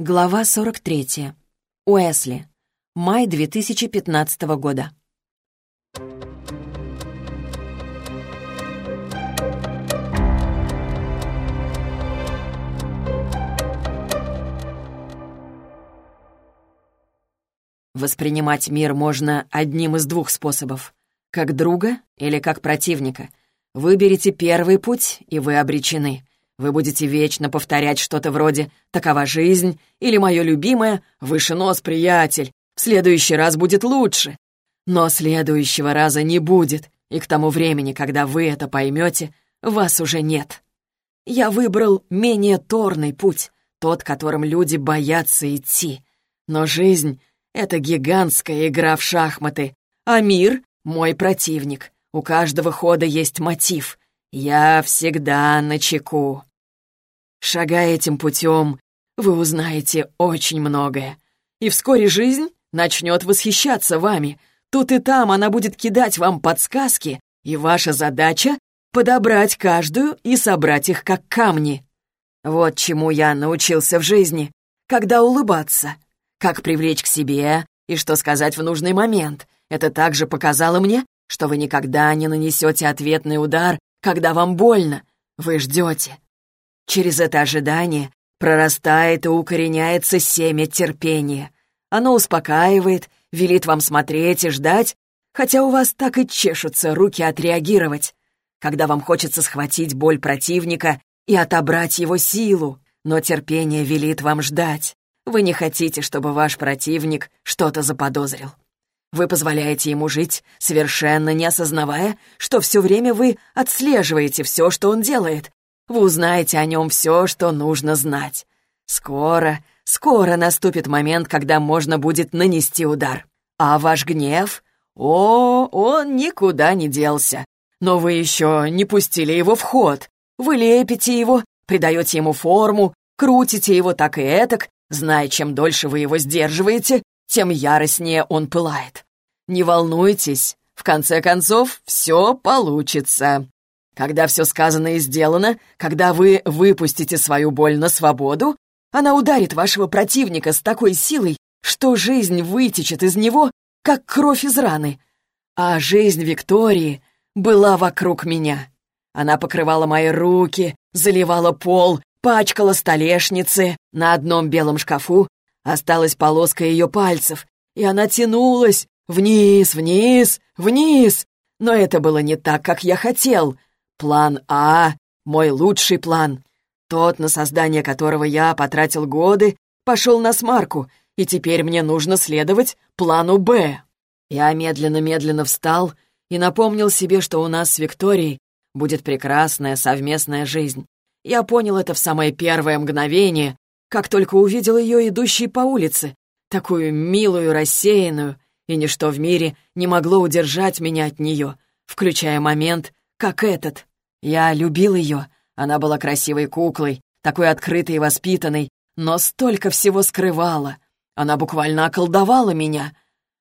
Глава 43. Уэсли. Май 2015 года. Воспринимать мир можно одним из двух способов. Как друга или как противника. Выберите первый путь, и вы обречены — вы будете вечно повторять что-то вроде «такова жизнь» или «мое любимое» «выше нос, приятель», «в следующий раз будет лучше». Но следующего раза не будет, и к тому времени, когда вы это поймете, вас уже нет. Я выбрал менее торный путь, тот, которым люди боятся идти. Но жизнь — это гигантская игра в шахматы, а мир — мой противник. У каждого хода есть мотив — я всегда на чеку. Шагая этим путем, вы узнаете очень многое. И вскоре жизнь начнет восхищаться вами. Тут и там она будет кидать вам подсказки, и ваша задача — подобрать каждую и собрать их как камни. Вот чему я научился в жизни. Когда улыбаться, как привлечь к себе и что сказать в нужный момент. Это также показало мне, что вы никогда не нанесете ответный удар когда вам больно, вы ждете. Через это ожидание прорастает и укореняется семя терпения. Оно успокаивает, велит вам смотреть и ждать, хотя у вас так и чешутся руки отреагировать, когда вам хочется схватить боль противника и отобрать его силу, но терпение велит вам ждать. Вы не хотите, чтобы ваш противник что-то заподозрил. Вы позволяете ему жить, совершенно не осознавая, что все время вы отслеживаете все, что он делает. Вы узнаете о нем все, что нужно знать. Скоро, скоро наступит момент, когда можно будет нанести удар. А ваш гнев? О, он никуда не делся. Но вы еще не пустили его в ход. Вы лепите его, придаете ему форму, крутите его так и этак, зная, чем дольше вы его сдерживаете, тем яростнее он пылает. Не волнуйтесь, в конце концов, все получится. Когда все сказано и сделано, когда вы выпустите свою боль на свободу, она ударит вашего противника с такой силой, что жизнь вытечет из него, как кровь из раны. А жизнь Виктории была вокруг меня. Она покрывала мои руки, заливала пол, пачкала столешницы. На одном белом шкафу осталась полоска ее пальцев, и она тянулась, Вниз, вниз, вниз! Но это было не так, как я хотел. План А — мой лучший план. Тот, на создание которого я потратил годы, пошел на смарку, и теперь мне нужно следовать плану Б. Я медленно-медленно встал и напомнил себе, что у нас с Викторией будет прекрасная совместная жизнь. Я понял это в самое первое мгновение, как только увидел ее идущей по улице, такую милую, рассеянную, и ничто в мире не могло удержать меня от нее, включая момент, как этот. Я любил ее, она была красивой куклой, такой открытой и воспитанной, но столько всего скрывала. Она буквально околдовала меня.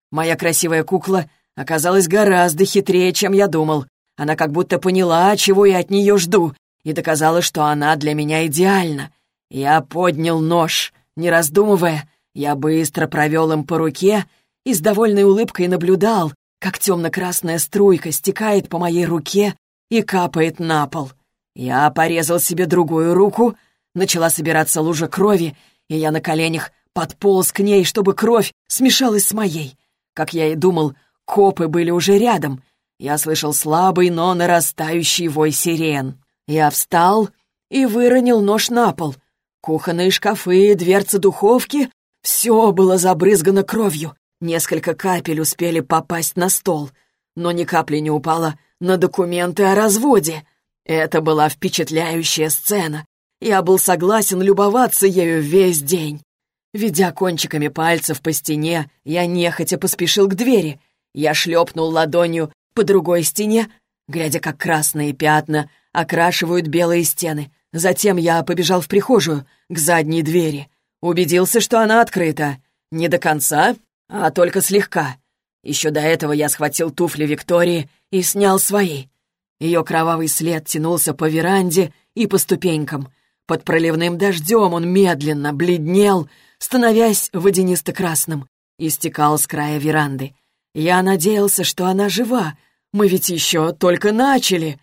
Моя красивая кукла оказалась гораздо хитрее, чем я думал. Она как будто поняла, чего я от нее жду, и доказала, что она для меня идеальна. Я поднял нож. Не раздумывая, я быстро провел им по руке и с довольной улыбкой наблюдал, как темно-красная струйка стекает по моей руке и капает на пол. Я порезал себе другую руку, начала собираться лужа крови, и я на коленях подполз к ней, чтобы кровь смешалась с моей. Как я и думал, копы были уже рядом. Я слышал слабый, но нарастающий вой сирен. Я встал и выронил нож на пол. Кухонные шкафы, дверцы духовки — все было забрызгано кровью. Несколько капель успели попасть на стол, но ни капли не упало на документы о разводе. Это была впечатляющая сцена. Я был согласен любоваться ею весь день. Ведя кончиками пальцев по стене, я нехотя поспешил к двери. Я шлепнул ладонью по другой стене, глядя, как красные пятна окрашивают белые стены. Затем я побежал в прихожую, к задней двери. Убедился, что она открыта. Не до конца, а только слегка. Еще до этого я схватил туфли Виктории и снял свои. Ее кровавый след тянулся по веранде и по ступенькам. Под проливным дождем он медленно бледнел, становясь водянисто-красным, и стекал с края веранды. Я надеялся, что она жива. Мы ведь еще только начали.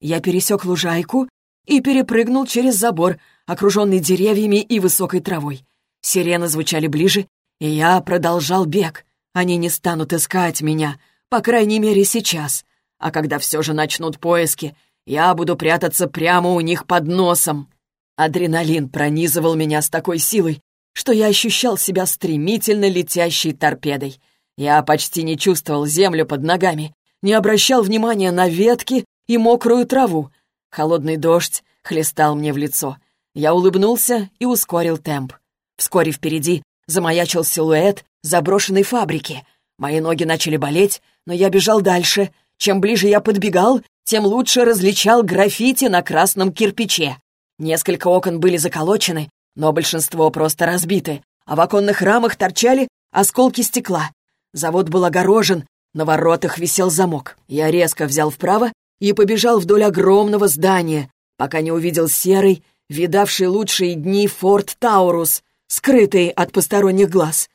Я пересек лужайку и перепрыгнул через забор, окруженный деревьями и высокой травой. Сирены звучали ближе, и я продолжал бег. Они не станут искать меня, по крайней мере, сейчас. А когда все же начнут поиски, я буду прятаться прямо у них под носом. Адреналин пронизывал меня с такой силой, что я ощущал себя стремительно летящей торпедой. Я почти не чувствовал землю под ногами, не обращал внимания на ветки и мокрую траву. Холодный дождь хлестал мне в лицо. Я улыбнулся и ускорил темп. Вскоре впереди замаячил силуэт заброшенной фабрики. Мои ноги начали болеть, но я бежал дальше. Чем ближе я подбегал, тем лучше различал граффити на красном кирпиче. Несколько окон были заколочены, но большинство просто разбиты, а в оконных рамах торчали осколки стекла. Завод был огорожен, на воротах висел замок. Я резко взял вправо и побежал вдоль огромного здания, пока не увидел серый, видавший лучшие дни Форт Таурус, скрытый от посторонних глаз.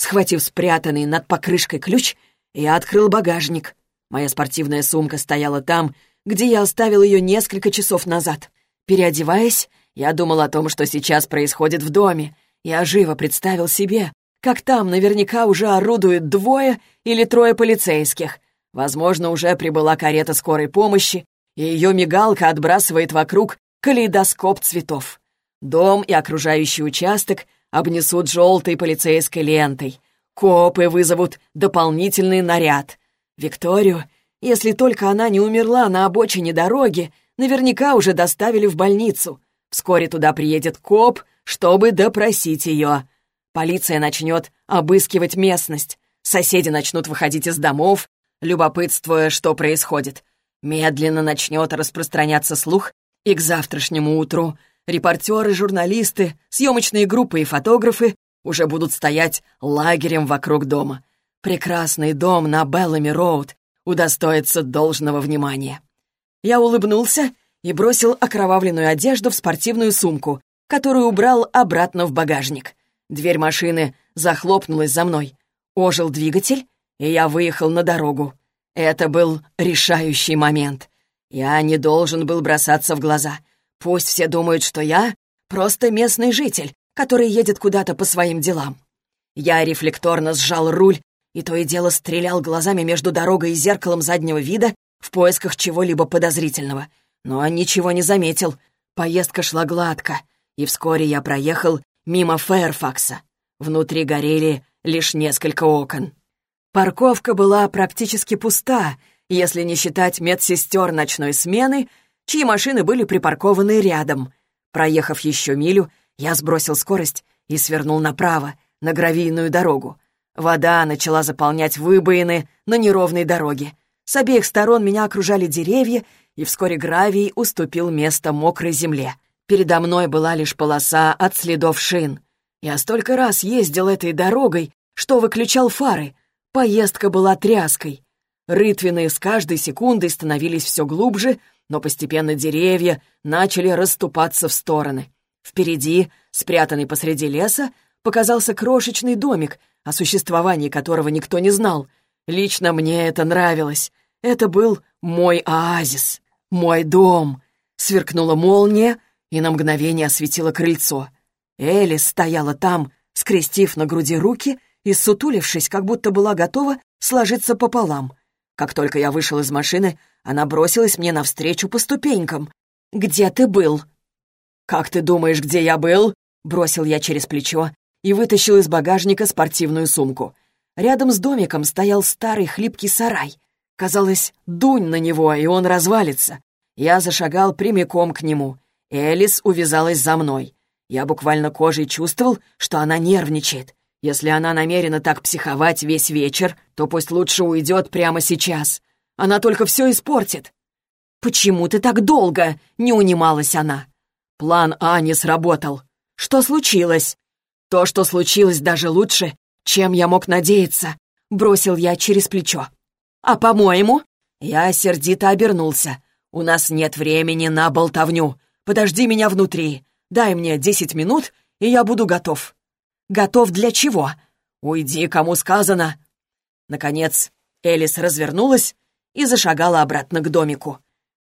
Схватив спрятанный над покрышкой ключ, я открыл багажник. Моя спортивная сумка стояла там, где я оставил ее несколько часов назад. Переодеваясь, я думал о том, что сейчас происходит в доме. Я живо представил себе, как там наверняка уже орудуют двое или трое полицейских. Возможно, уже прибыла карета скорой помощи, и ее мигалка отбрасывает вокруг калейдоскоп цветов. Дом и окружающий участок обнесут желтой полицейской лентой. Копы вызовут дополнительный наряд. Викторию, если только она не умерла на обочине дороги, Наверняка уже доставили в больницу. Вскоре туда приедет коп, чтобы допросить ее. Полиция начнет обыскивать местность. Соседи начнут выходить из домов, любопытствуя, что происходит. Медленно начнет распространяться слух, и к завтрашнему утру репортеры, журналисты, съемочные группы и фотографы уже будут стоять лагерем вокруг дома. Прекрасный дом на Беллами-Роуд удостоится должного внимания. Я улыбнулся и бросил окровавленную одежду в спортивную сумку, которую убрал обратно в багажник. Дверь машины захлопнулась за мной. Ожил двигатель, и я выехал на дорогу. Это был решающий момент. Я не должен был бросаться в глаза. Пусть все думают, что я просто местный житель, который едет куда-то по своим делам. Я рефлекторно сжал руль и то и дело стрелял глазами между дорогой и зеркалом заднего вида, в поисках чего-либо подозрительного, но ничего не заметил. Поездка шла гладко, и вскоре я проехал мимо Фэрфакса. Внутри горели лишь несколько окон. Парковка была практически пуста, если не считать медсестер ночной смены, чьи машины были припаркованы рядом. Проехав еще милю, я сбросил скорость и свернул направо, на гравийную дорогу. Вода начала заполнять выбоины на неровной дороге. С обеих сторон меня окружали деревья, и вскоре гравий уступил место мокрой земле. Передо мной была лишь полоса от следов шин. Я столько раз ездил этой дорогой, что выключал фары. Поездка была тряской. Рытвины с каждой секундой становились все глубже, но постепенно деревья начали расступаться в стороны. Впереди, спрятанный посреди леса, показался крошечный домик, о существовании которого никто не знал. Лично мне это нравилось. Это был мой оазис, мой дом. Сверкнула молния и на мгновение осветила крыльцо. Элис стояла там, скрестив на груди руки и сутулившись, как будто была готова сложиться пополам. Как только я вышел из машины, она бросилась мне навстречу по ступенькам. «Где ты был?» «Как ты думаешь, где я был?» Бросил я через плечо и вытащил из багажника спортивную сумку. Рядом с домиком стоял старый хлипкий сарай. Казалось, дунь на него, и он развалится. Я зашагал прямиком к нему. Элис увязалась за мной. Я буквально кожей чувствовал, что она нервничает. Если она намерена так психовать весь вечер, то пусть лучше уйдет прямо сейчас. Она только все испортит. «Почему ты так долго?» — не унималась она. План А не сработал. Что случилось? То, что случилось, даже лучше, чем я мог надеяться. Бросил я через плечо. «А по-моему...» Я сердито обернулся. «У нас нет времени на болтовню. Подожди меня внутри. Дай мне десять минут, и я буду готов». «Готов для чего?» «Уйди, кому сказано». Наконец, Элис развернулась и зашагала обратно к домику.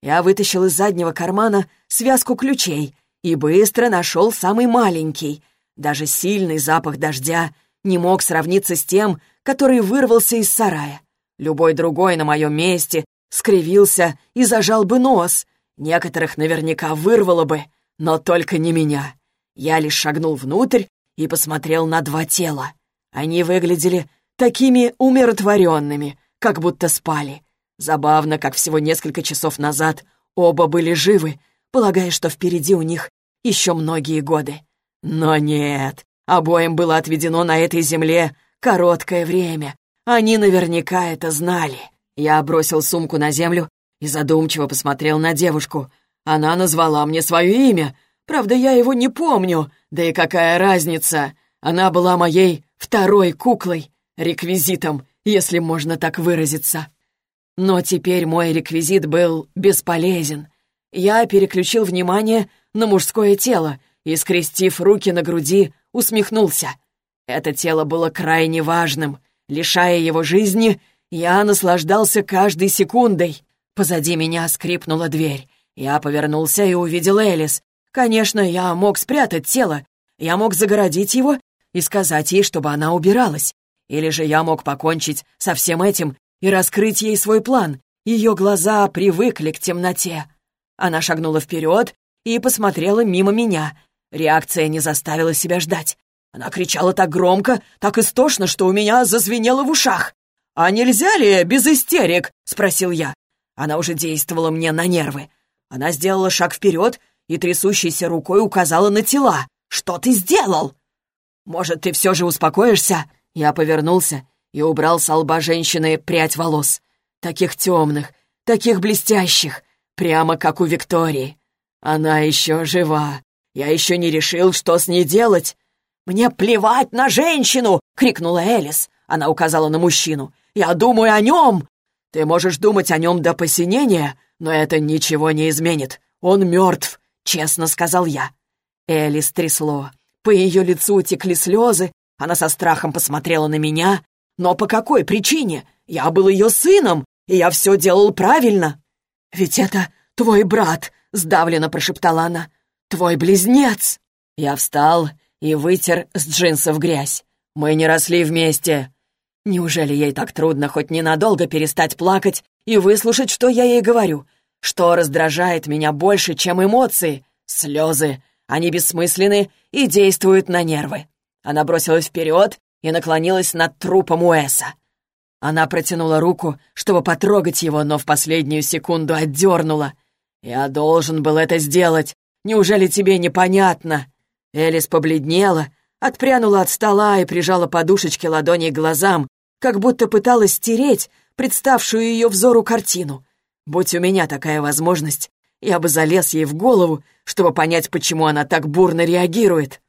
Я вытащил из заднего кармана связку ключей и быстро нашел самый маленький. Даже сильный запах дождя не мог сравниться с тем, который вырвался из сарая. Любой другой на моем месте скривился и зажал бы нос. Некоторых наверняка вырвало бы, но только не меня. Я лишь шагнул внутрь и посмотрел на два тела. Они выглядели такими умиротворенными, как будто спали. Забавно, как всего несколько часов назад оба были живы, полагая, что впереди у них еще многие годы. Но нет, обоим было отведено на этой земле короткое время. Они наверняка это знали. Я бросил сумку на землю и задумчиво посмотрел на девушку. Она назвала мне свое имя. Правда, я его не помню. Да и какая разница? Она была моей второй куклой, реквизитом, если можно так выразиться. Но теперь мой реквизит был бесполезен. Я переключил внимание на мужское тело и, скрестив руки на груди, усмехнулся. Это тело было крайне важным. Лишая его жизни, я наслаждался каждой секундой. Позади меня скрипнула дверь. Я повернулся и увидел Элис. Конечно, я мог спрятать тело. Я мог загородить его и сказать ей, чтобы она убиралась. Или же я мог покончить со всем этим и раскрыть ей свой план. Ее глаза привыкли к темноте. Она шагнула вперед и посмотрела мимо меня. Реакция не заставила себя ждать. Она кричала так громко, так истошно, что у меня зазвенело в ушах. «А нельзя ли без истерик?» — спросил я. Она уже действовала мне на нервы. Она сделала шаг вперед и трясущейся рукой указала на тела. «Что ты сделал?» «Может, ты все же успокоишься?» Я повернулся и убрал с лба женщины прядь волос. Таких темных, таких блестящих, прямо как у Виктории. Она еще жива. Я еще не решил, что с ней делать. «Мне плевать на женщину!» — крикнула Элис. Она указала на мужчину. «Я думаю о нем!» «Ты можешь думать о нем до посинения, но это ничего не изменит. Он мертв», — честно сказал я. Элис трясло. По ее лицу текли слезы, она со страхом посмотрела на меня. «Но по какой причине? Я был ее сыном, и я все делал правильно». «Ведь это твой брат», — сдавленно прошептала она. «Твой близнец». Я встал и вытер с джинсов грязь. «Мы не росли вместе». Неужели ей так трудно хоть ненадолго перестать плакать и выслушать, что я ей говорю? Что раздражает меня больше, чем эмоции? Слезы. Они бессмысленны и действуют на нервы. Она бросилась вперед и наклонилась над трупом Уэса. Она протянула руку, чтобы потрогать его, но в последнюю секунду отдернула. «Я должен был это сделать. Неужели тебе непонятно?» Элис побледнела, отпрянула от стола и прижала подушечки ладоней к глазам, как будто пыталась стереть представшую ее взору картину. Будь у меня такая возможность, я бы залез ей в голову, чтобы понять, почему она так бурно реагирует.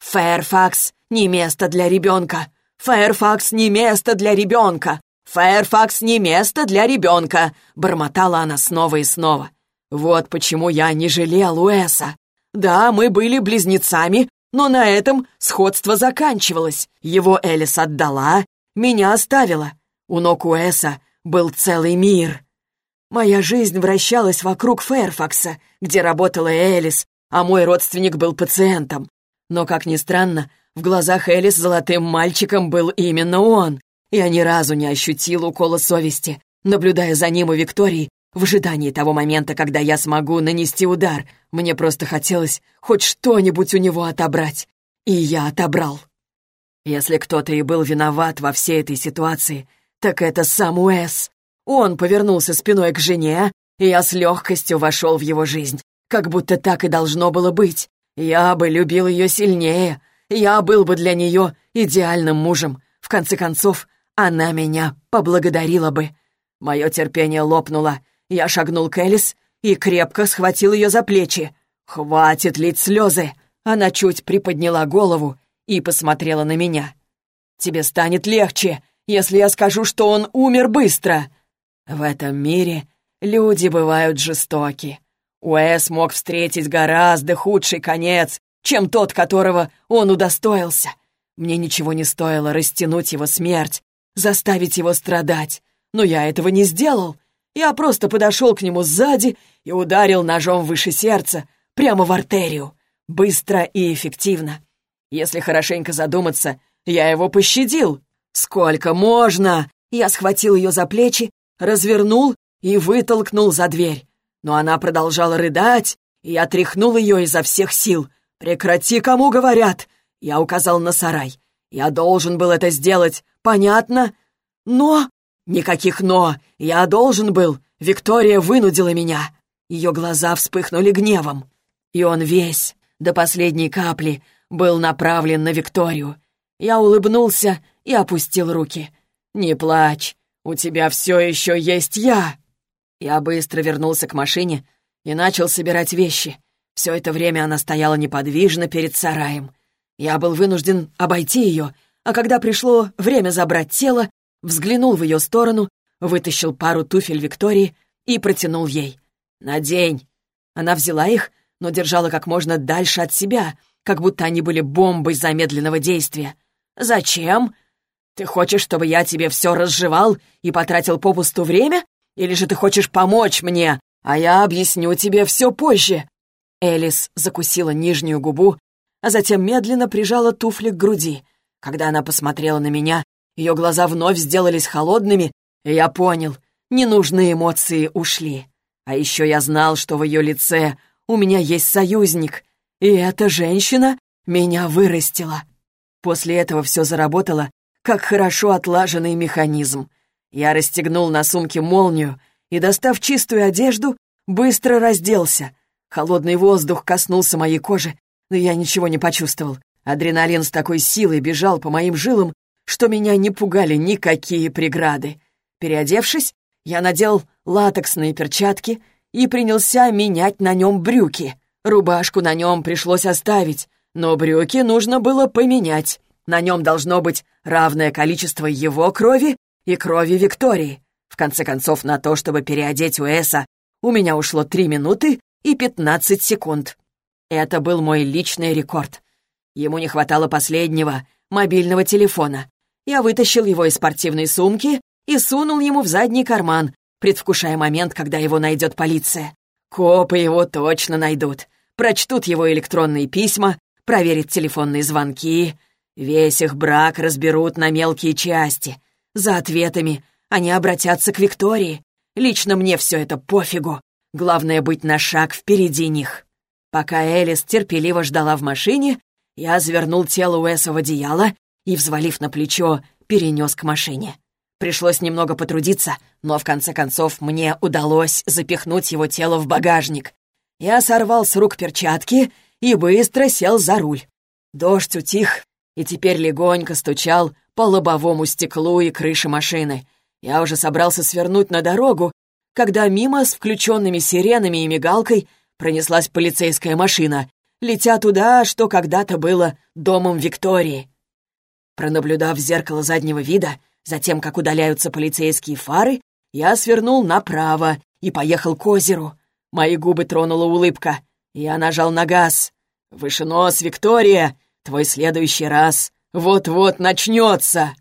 «Фэрфакс не место для ребенка! Фэрфакс не место для ребенка! Фэрфакс не место для ребенка!» Бормотала она снова и снова. Вот почему я не жалел Уэса. Да, мы были близнецами, но на этом сходство заканчивалось. Его Элис отдала, меня оставила. У ног Уэса был целый мир. Моя жизнь вращалась вокруг Фэрфакса, где работала Элис, а мой родственник был пациентом. Но, как ни странно, в глазах Элис золотым мальчиком был именно он. Я ни разу не ощутил укола совести, наблюдая за ним у Виктории в ожидании того момента, когда я смогу нанести удар. Мне просто хотелось хоть что-нибудь у него отобрать. И я отобрал. Если кто-то и был виноват во всей этой ситуации, так это сам Уэс. Он повернулся спиной к жене, и я с легкостью вошел в его жизнь, как будто так и должно было быть. Я бы любил ее сильнее, я был бы для нее идеальным мужем. В конце концов, она меня поблагодарила бы. Мое терпение лопнуло. Я шагнул к Элис и крепко схватил ее за плечи. «Хватит лить слезы!» Она чуть приподняла голову и посмотрела на меня. «Тебе станет легче, если я скажу, что он умер быстро!» В этом мире люди бывают жестоки. Уэс мог встретить гораздо худший конец, чем тот, которого он удостоился. Мне ничего не стоило растянуть его смерть, заставить его страдать. Но я этого не сделал. Я просто подошел к нему сзади и ударил ножом выше сердца, прямо в артерию. Быстро и эффективно. Если хорошенько задуматься, я его пощадил. Сколько можно? Я схватил ее за плечи, развернул и вытолкнул за дверь. Но она продолжала рыдать, и я тряхнул ее изо всех сил. «Прекрати, кому говорят!» Я указал на сарай. «Я должен был это сделать, понятно?» «Но...» «Никаких «но». Я должен был. Виктория вынудила меня». Ее глаза вспыхнули гневом. И он весь, до последней капли, был направлен на Викторию. Я улыбнулся и опустил руки. «Не плачь, у тебя все еще есть я!» Я быстро вернулся к машине и начал собирать вещи. Все это время она стояла неподвижно перед сараем. Я был вынужден обойти ее, а когда пришло время забрать тело, взглянул в ее сторону, вытащил пару туфель Виктории и протянул ей. «Надень!» Она взяла их, но держала как можно дальше от себя, как будто они были бомбой замедленного действия. «Зачем? Ты хочешь, чтобы я тебе все разжевал и потратил попусту время? Или же ты хочешь помочь мне, а я объясню тебе все позже?» Элис закусила нижнюю губу, а затем медленно прижала туфли к груди. Когда она посмотрела на меня, ее глаза вновь сделались холодными, и я понял, ненужные эмоции ушли. А еще я знал, что в ее лице у меня есть союзник, и эта женщина меня вырастила. После этого все заработало, как хорошо отлаженный механизм. Я расстегнул на сумке молнию и, достав чистую одежду, быстро разделся. Холодный воздух коснулся моей кожи, но я ничего не почувствовал. Адреналин с такой силой бежал по моим жилам, что меня не пугали никакие преграды. Переодевшись, я надел латексные перчатки и принялся менять на нем брюки. Рубашку на нем пришлось оставить, но брюки нужно было поменять. На нем должно быть равное количество его крови и крови Виктории. В конце концов, на то, чтобы переодеть Уэса, у меня ушло три минуты и пятнадцать секунд. Это был мой личный рекорд. Ему не хватало последнего, мобильного телефона. Я вытащил его из спортивной сумки и сунул ему в задний карман, предвкушая момент, когда его найдет полиция. Копы его точно найдут, прочтут его электронные письма, проверят телефонные звонки, Весь их брак разберут на мелкие части. За ответами они обратятся к Виктории. Лично мне все это пофигу. Главное быть на шаг впереди них. Пока Элис терпеливо ждала в машине, я завернул тело Уэса в одеяло и, взвалив на плечо, перенес к машине. Пришлось немного потрудиться, но в конце концов мне удалось запихнуть его тело в багажник. Я сорвал с рук перчатки и быстро сел за руль. Дождь утих, и теперь легонько стучал по лобовому стеклу и крыше машины. Я уже собрался свернуть на дорогу, когда мимо с включенными сиренами и мигалкой пронеслась полицейская машина, летя туда, что когда-то было домом Виктории. Пронаблюдав зеркало заднего вида, затем как удаляются полицейские фары, я свернул направо и поехал к озеру. Мои губы тронула улыбка. Я нажал на газ. «Выше нос, Виктория! Твой следующий раз вот-вот начнется!»